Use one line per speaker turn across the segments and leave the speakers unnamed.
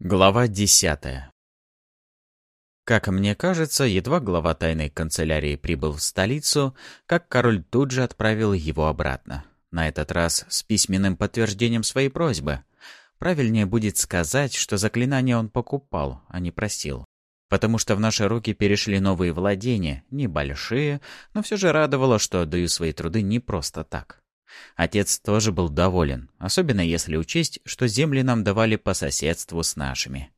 Глава десятая Как мне кажется, едва глава тайной канцелярии прибыл в столицу, как король тут же отправил его обратно. На этот раз с письменным подтверждением своей просьбы. Правильнее будет сказать, что заклинание он покупал, а не просил. Потому что в наши руки перешли новые владения, небольшие, но все же радовало, что отдаю свои труды не просто так. Отец тоже был доволен, особенно если учесть, что земли нам давали по соседству с нашими.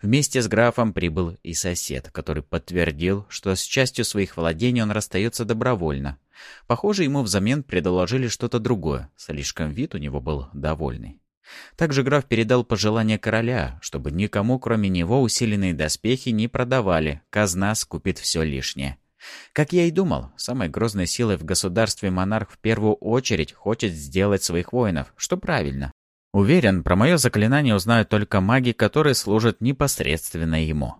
Вместе с графом прибыл и сосед, который подтвердил, что с частью своих владений он расстается добровольно. Похоже, ему взамен предложили что-то другое, слишком вид у него был довольный. Также граф передал пожелание короля, чтобы никому, кроме него, усиленные доспехи не продавали, казна скупит все лишнее. Как я и думал, самой грозной силой в государстве монарх в первую очередь хочет сделать своих воинов, что правильно. Уверен, про мое заклинание узнают только маги, которые служат непосредственно ему.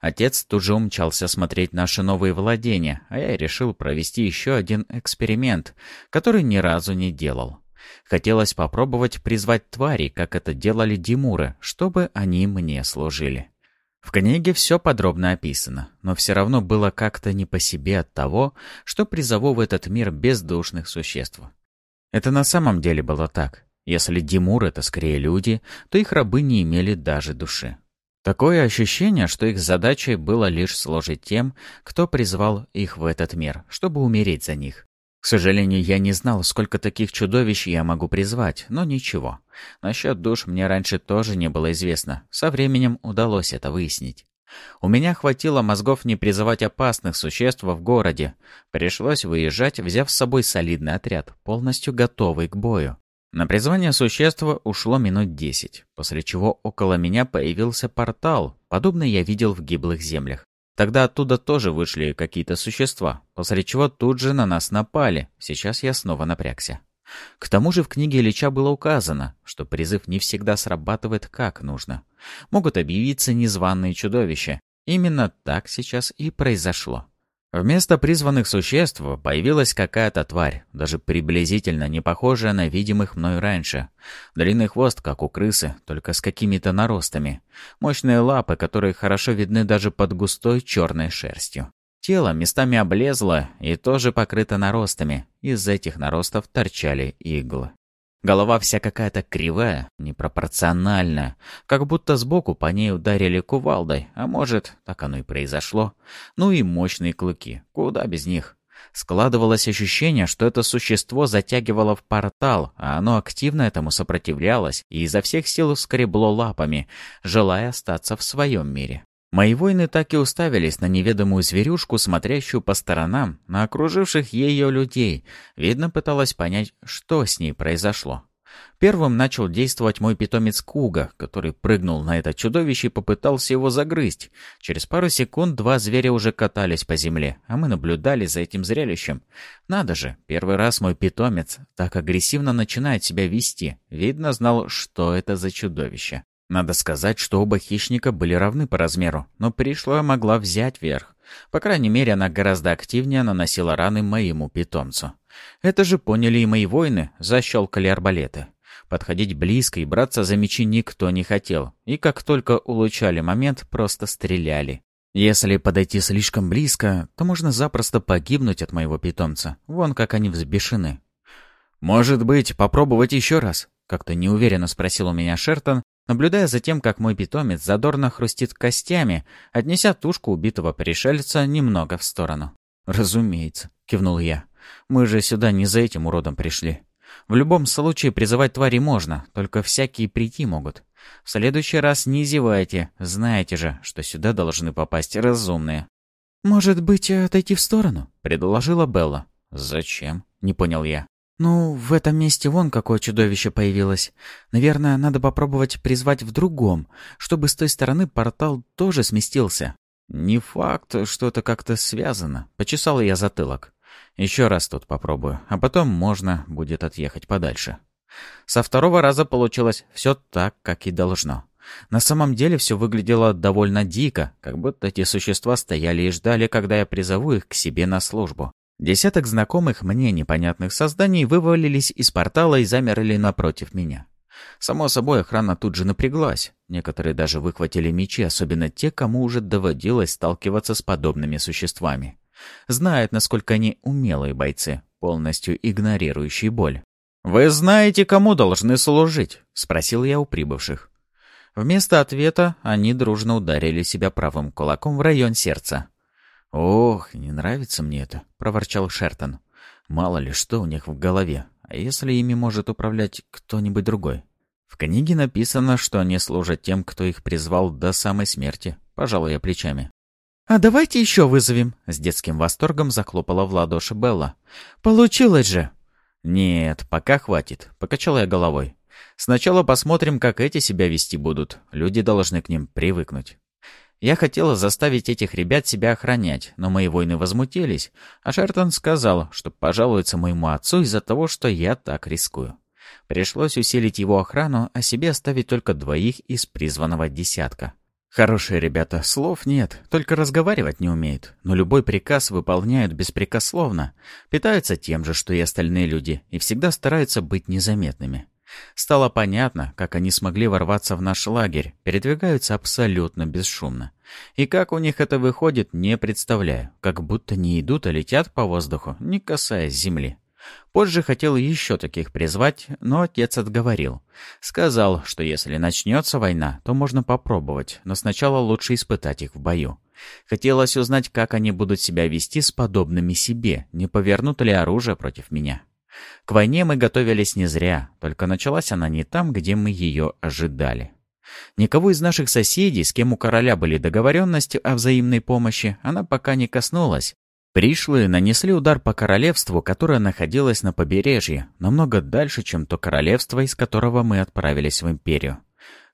Отец тут же умчался смотреть наши новые владения, а я решил провести еще один эксперимент, который ни разу не делал. Хотелось попробовать призвать твари, как это делали Димуры, чтобы они мне служили. В книге все подробно описано, но все равно было как-то не по себе от того, что призову в этот мир бездушных существ. Это на самом деле было так. Если Димур — это скорее люди, то их рабы не имели даже души. Такое ощущение, что их задачей было лишь служить тем, кто призвал их в этот мир, чтобы умереть за них. К сожалению, я не знал, сколько таких чудовищ я могу призвать, но ничего. Насчет душ мне раньше тоже не было известно. Со временем удалось это выяснить. У меня хватило мозгов не призывать опасных существ в городе. Пришлось выезжать, взяв с собой солидный отряд, полностью готовый к бою. На призвание существа ушло минут десять, после чего около меня появился портал, подобный я видел в гиблых землях. Тогда оттуда тоже вышли какие-то существа, после чего тут же на нас напали. Сейчас я снова напрягся. К тому же в книге Ильича было указано, что призыв не всегда срабатывает как нужно. Могут объявиться незваные чудовища. Именно так сейчас и произошло. Вместо призванных существ появилась какая-то тварь, даже приблизительно не похожая на видимых мною раньше. Длинный хвост, как у крысы, только с какими-то наростами. Мощные лапы, которые хорошо видны даже под густой черной шерстью. Тело местами облезло и тоже покрыто наростами. Из этих наростов торчали иглы. Голова вся какая-то кривая, непропорциональная, как будто сбоку по ней ударили кувалдой, а может, так оно и произошло. Ну и мощные клыки, куда без них. Складывалось ощущение, что это существо затягивало в портал, а оно активно этому сопротивлялось и изо всех сил скребло лапами, желая остаться в своем мире. Мои воины так и уставились на неведомую зверюшку, смотрящую по сторонам, на окруживших ее людей. Видно, пыталась понять, что с ней произошло. Первым начал действовать мой питомец Куга, который прыгнул на это чудовище и попытался его загрызть. Через пару секунд два зверя уже катались по земле, а мы наблюдали за этим зрелищем. Надо же, первый раз мой питомец так агрессивно начинает себя вести. Видно, знал, что это за чудовище. Надо сказать, что оба хищника были равны по размеру, но пришлая могла взять верх. По крайней мере, она гораздо активнее наносила раны моему питомцу. Это же поняли и мои воины, защелкали арбалеты. Подходить близко и браться за мечи никто не хотел, и как только улучшали момент, просто стреляли. Если подойти слишком близко, то можно запросто погибнуть от моего питомца. Вон как они взбешены. «Может быть, попробовать еще раз?» Как-то неуверенно спросил у меня Шертон, наблюдая за тем, как мой питомец задорно хрустит костями, отнеся тушку убитого пришельца немного в сторону. «Разумеется», — кивнул я. «Мы же сюда не за этим уродом пришли. В любом случае призывать твари можно, только всякие прийти могут. В следующий раз не зевайте, знаете же, что сюда должны попасть разумные». «Может быть, отойти в сторону?» — предложила Белла. «Зачем?» — не понял я. «Ну, в этом месте вон какое чудовище появилось. Наверное, надо попробовать призвать в другом, чтобы с той стороны портал тоже сместился». «Не факт, что это как-то связано», — почесал я затылок. «Еще раз тут попробую, а потом можно будет отъехать подальше». Со второго раза получилось все так, как и должно. На самом деле все выглядело довольно дико, как будто эти существа стояли и ждали, когда я призову их к себе на службу. Десяток знакомых мне непонятных созданий вывалились из портала и замерли напротив меня. Само собой, охрана тут же напряглась. Некоторые даже выхватили мечи, особенно те, кому уже доводилось сталкиваться с подобными существами. Знают, насколько они умелые бойцы, полностью игнорирующие боль. «Вы знаете, кому должны служить?» — спросил я у прибывших. Вместо ответа они дружно ударили себя правым кулаком в район сердца. «Ох, не нравится мне это», — проворчал Шертон. «Мало ли что у них в голове. А если ими может управлять кто-нибудь другой? В книге написано, что они служат тем, кто их призвал до самой смерти. Пожалуй, я плечами. «А давайте еще вызовем!» — с детским восторгом захлопала в ладоши Белла. «Получилось же!» «Нет, пока хватит», — покачал я головой. «Сначала посмотрим, как эти себя вести будут. Люди должны к ним привыкнуть». Я хотела заставить этих ребят себя охранять, но мои воины возмутились, а Шертон сказал, что пожалуется моему отцу из-за того, что я так рискую. Пришлось усилить его охрану, а себе оставить только двоих из призванного десятка. Хорошие ребята, слов нет, только разговаривать не умеют, но любой приказ выполняют беспрекословно, питаются тем же, что и остальные люди, и всегда стараются быть незаметными. Стало понятно, как они смогли ворваться в наш лагерь, передвигаются абсолютно бесшумно. И как у них это выходит, не представляю. Как будто не идут, а летят по воздуху, не касаясь земли. Позже хотел еще таких призвать, но отец отговорил. Сказал, что если начнется война, то можно попробовать, но сначала лучше испытать их в бою. Хотелось узнать, как они будут себя вести с подобными себе, не повернут ли оружие против меня. К войне мы готовились не зря, только началась она не там, где мы ее ожидали. Никого из наших соседей, с кем у короля были договоренности о взаимной помощи, она пока не коснулась. Пришлые нанесли удар по королевству, которое находилось на побережье, намного дальше, чем то королевство, из которого мы отправились в империю.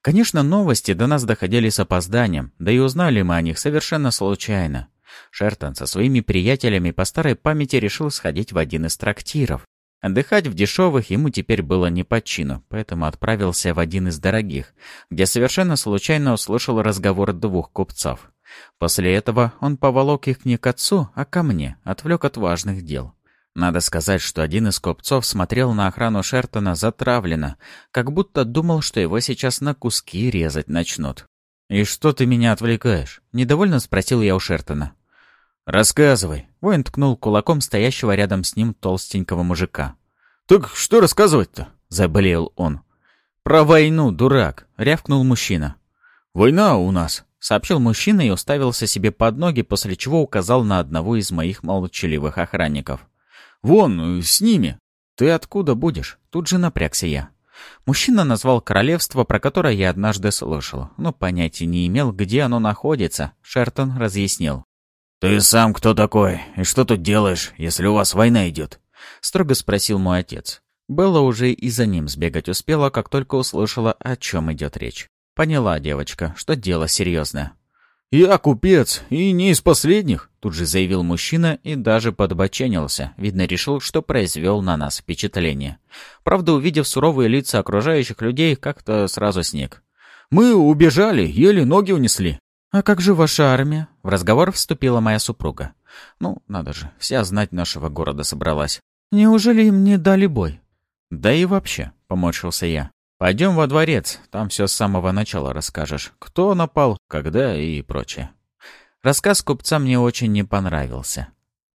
Конечно, новости до нас доходили с опозданием, да и узнали мы о них совершенно случайно. Шертон со своими приятелями по старой памяти решил сходить в один из трактиров. Отдыхать в дешевых ему теперь было не по чину, поэтому отправился в один из дорогих, где совершенно случайно услышал разговор двух купцов. После этого он поволок их не к отцу, а ко мне, отвлек от важных дел. Надо сказать, что один из купцов смотрел на охрану Шертона затравленно, как будто думал, что его сейчас на куски резать начнут. «И что ты меня отвлекаешь?» — недовольно спросил я у Шертона. «Рассказывай». Воин ткнул кулаком стоящего рядом с ним толстенького мужика. «Так что рассказывать-то?» — заболел он. «Про войну, дурак!» — рявкнул мужчина. «Война у нас!» — сообщил мужчина и уставился себе под ноги, после чего указал на одного из моих молчаливых охранников. «Вон, с ними!» «Ты откуда будешь?» Тут же напрягся я. Мужчина назвал королевство, про которое я однажды слышал, но понятия не имел, где оно находится. Шертон разъяснил. «Ты сам кто такой? И что тут делаешь, если у вас война идет?» — строго спросил мой отец. Белла уже и за ним сбегать успела, как только услышала, о чем идет речь. Поняла девочка, что дело серьезное. «Я купец, и не из последних», — тут же заявил мужчина и даже подбоченился. Видно, решил, что произвел на нас впечатление. Правда, увидев суровые лица окружающих людей, как-то сразу снег. «Мы убежали, еле ноги унесли». «А как же ваша армия?» В разговор вступила моя супруга. «Ну, надо же, вся знать нашего города собралась. Неужели им не дали бой?» «Да и вообще», — поморщился я. «Пойдем во дворец, там все с самого начала расскажешь. Кто напал, когда и прочее». Рассказ купца мне очень не понравился.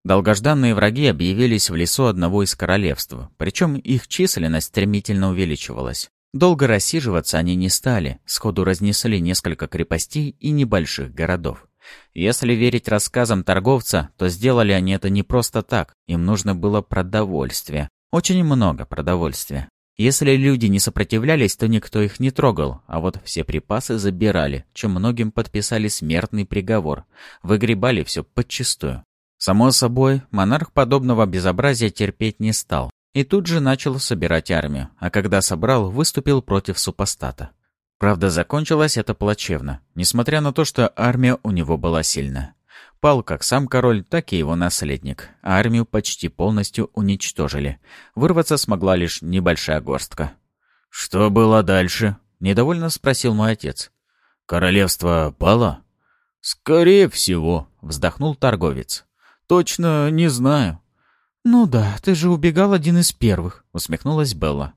Долгожданные враги объявились в лесу одного из королевств, причем их численность стремительно увеличивалась. Долго рассиживаться они не стали, сходу разнесли несколько крепостей и небольших городов. Если верить рассказам торговца, то сделали они это не просто так, им нужно было продовольствие. Очень много продовольствия. Если люди не сопротивлялись, то никто их не трогал, а вот все припасы забирали, чем многим подписали смертный приговор. Выгребали все подчистую. Само собой, монарх подобного безобразия терпеть не стал. И тут же начал собирать армию, а когда собрал, выступил против супостата. Правда, закончилось это плачевно, несмотря на то, что армия у него была сильная. Пал как сам король, так и его наследник, а армию почти полностью уничтожили. Вырваться смогла лишь небольшая горстка. «Что было дальше?» — недовольно спросил мой отец. «Королевство пало?» «Скорее всего», — вздохнул торговец. «Точно не знаю.
«Ну да, ты же убегал один из первых», — усмехнулась Белла.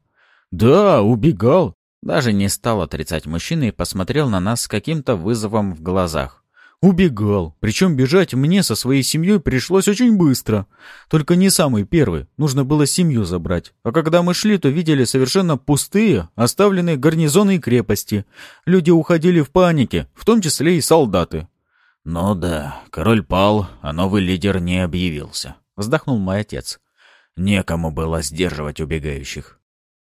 «Да, убегал.
Даже не стал отрицать мужчины и посмотрел на нас с каким-то вызовом в глазах. Убегал. Причем бежать мне со своей семьей пришлось очень быстро. Только не самый первый. Нужно было семью забрать. А когда мы шли, то видели совершенно пустые, оставленные гарнизоны и крепости. Люди уходили в панике, в том числе и солдаты. «Ну да, король пал, а новый лидер не объявился», — вздохнул мой отец. «Некому было сдерживать убегающих».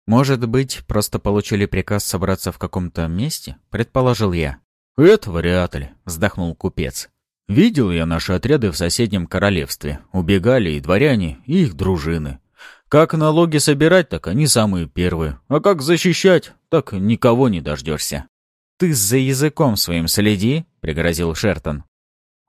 «Может быть, просто получили приказ собраться в каком-то месте?» — предположил я. «Это вряд ли», — вздохнул купец. «Видел я наши отряды в соседнем королевстве. Убегали и дворяне, и их дружины. Как налоги собирать, так они самые первые. А как защищать, так никого не дождешься». «Ты за языком своим следи», — пригрозил Шертон.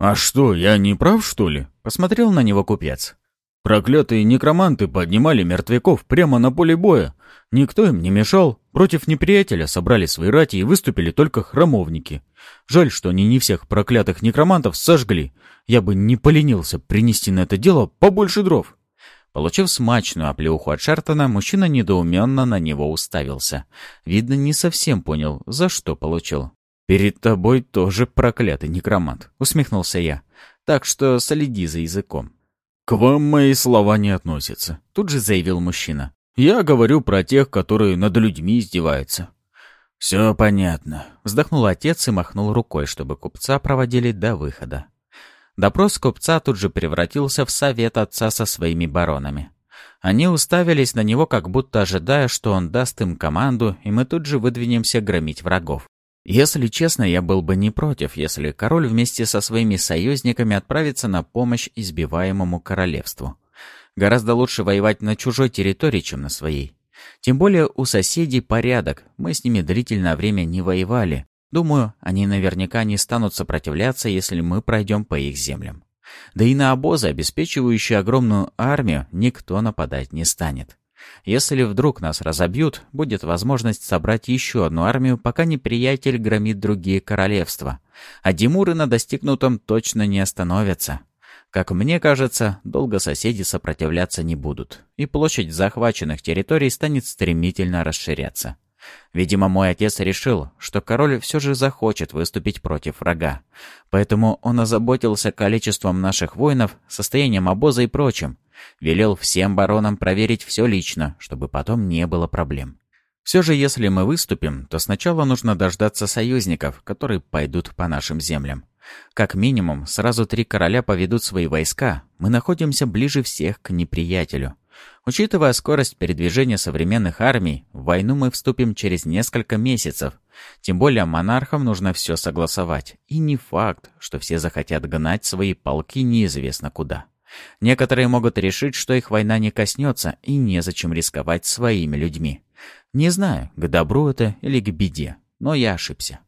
«А что, я не прав, что ли?» — посмотрел на него купец. Проклятые некроманты поднимали мертвяков прямо на поле боя. Никто им не мешал. Против неприятеля собрали свои рати и выступили только храмовники. Жаль, что они не всех проклятых некромантов сожгли. Я бы не поленился принести на это дело побольше дров. Получив смачную оплеуху от Шартона, мужчина недоуменно на него уставился. Видно, не совсем понял, за что получил. «Перед тобой тоже проклятый некромант», — усмехнулся я. «Так что следи за языком». «К вам мои слова не относятся», — тут же заявил мужчина. «Я говорю про тех, которые над людьми издеваются». «Все понятно», — вздохнул отец и махнул рукой, чтобы купца проводили до выхода. Допрос купца тут же превратился в совет отца со своими баронами. Они уставились на него, как будто ожидая, что он даст им команду, и мы тут же выдвинемся громить врагов. Если честно, я был бы не против, если король вместе со своими союзниками отправится на помощь избиваемому королевству. Гораздо лучше воевать на чужой территории, чем на своей. Тем более у соседей порядок, мы с ними длительное время не воевали. Думаю, они наверняка не станут сопротивляться, если мы пройдем по их землям. Да и на обозы, обеспечивающие огромную армию, никто нападать не станет. Если вдруг нас разобьют, будет возможность собрать еще одну армию, пока неприятель громит другие королевства. А Димуры на достигнутом точно не остановятся. Как мне кажется, долго соседи сопротивляться не будут, и площадь захваченных территорий станет стремительно расширяться. Видимо, мой отец решил, что король все же захочет выступить против врага. Поэтому он озаботился количеством наших воинов, состоянием обоза и прочим. Велел всем баронам проверить все лично, чтобы потом не было проблем. Все же, если мы выступим, то сначала нужно дождаться союзников, которые пойдут по нашим землям. Как минимум, сразу три короля поведут свои войска. Мы находимся ближе всех к неприятелю. Учитывая скорость передвижения современных армий, в войну мы вступим через несколько месяцев. Тем более монархам нужно все согласовать. И не факт, что все захотят гнать свои полки неизвестно куда. Некоторые могут решить, что их война не коснется и незачем рисковать своими людьми. Не знаю, к добру это или к беде, но я ошибся.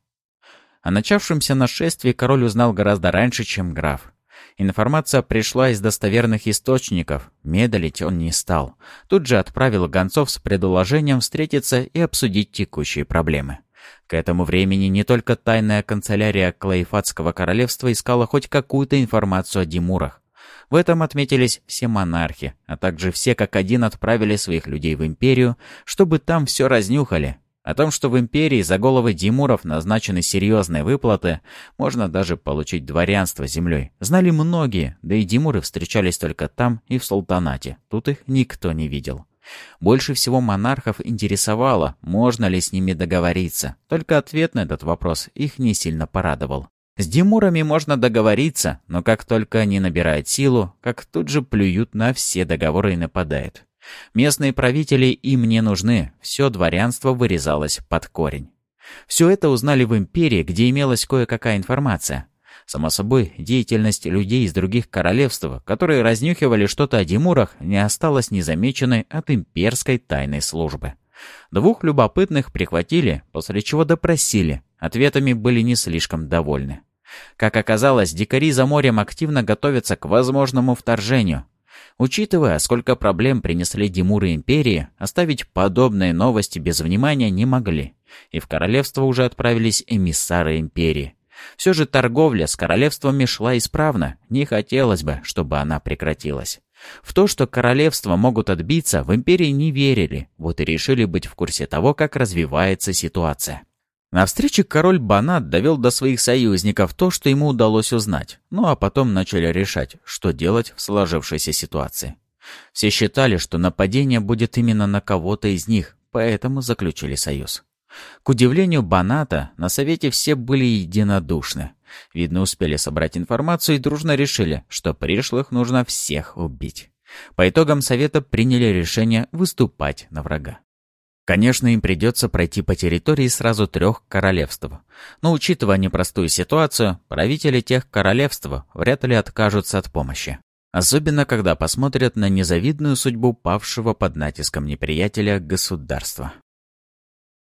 О начавшемся нашествии король узнал гораздо раньше, чем граф. Информация пришла из достоверных источников, медлить он не стал. Тут же отправил гонцов с предложением встретиться и обсудить текущие проблемы. К этому времени не только тайная канцелярия Клаифатского королевства искала хоть какую-то информацию о Димурах, в этом отметились все монархи, а также все как один отправили своих людей в империю, чтобы там все разнюхали. О том, что в империи за головы Димуров назначены серьезные выплаты, можно даже получить дворянство землей. Знали многие, да и Димуры встречались только там и в султанате. Тут их никто не видел. Больше всего монархов интересовало, можно ли с ними договориться. Только ответ на этот вопрос их не сильно порадовал. С Димурами можно договориться, но как только они набирают силу, как тут же плюют на все договоры и нападают. Местные правители им не нужны, все дворянство вырезалось под корень. Все это узнали в империи, где имелась кое-какая информация. Само собой, деятельность людей из других королевств, которые разнюхивали что-то о Димурах, не осталась незамеченной от имперской тайной службы. Двух любопытных прихватили, после чего допросили. Ответами были не слишком довольны. Как оказалось, дикари за морем активно готовятся к возможному вторжению. Учитывая, сколько проблем принесли Димуры Империи, оставить подобные новости без внимания не могли. И в королевство уже отправились эмиссары Империи. Все же торговля с королевствами шла исправно, не хотелось бы, чтобы она прекратилась. В то, что королевства могут отбиться, в империи не верили, вот и решили быть в курсе того, как развивается ситуация. На встрече король Банат довел до своих союзников то, что ему удалось узнать, ну а потом начали решать, что делать в сложившейся ситуации. Все считали, что нападение будет именно на кого-то из них, поэтому заключили союз. К удивлению Баната, на совете все были единодушны. Видно, успели собрать информацию и дружно решили, что пришлых нужно всех убить. По итогам совета приняли решение выступать на врага. Конечно, им придется пройти по территории сразу трех королевств. Но учитывая непростую ситуацию, правители тех королевств вряд ли откажутся от помощи. Особенно, когда посмотрят на незавидную судьбу павшего под натиском неприятеля государства.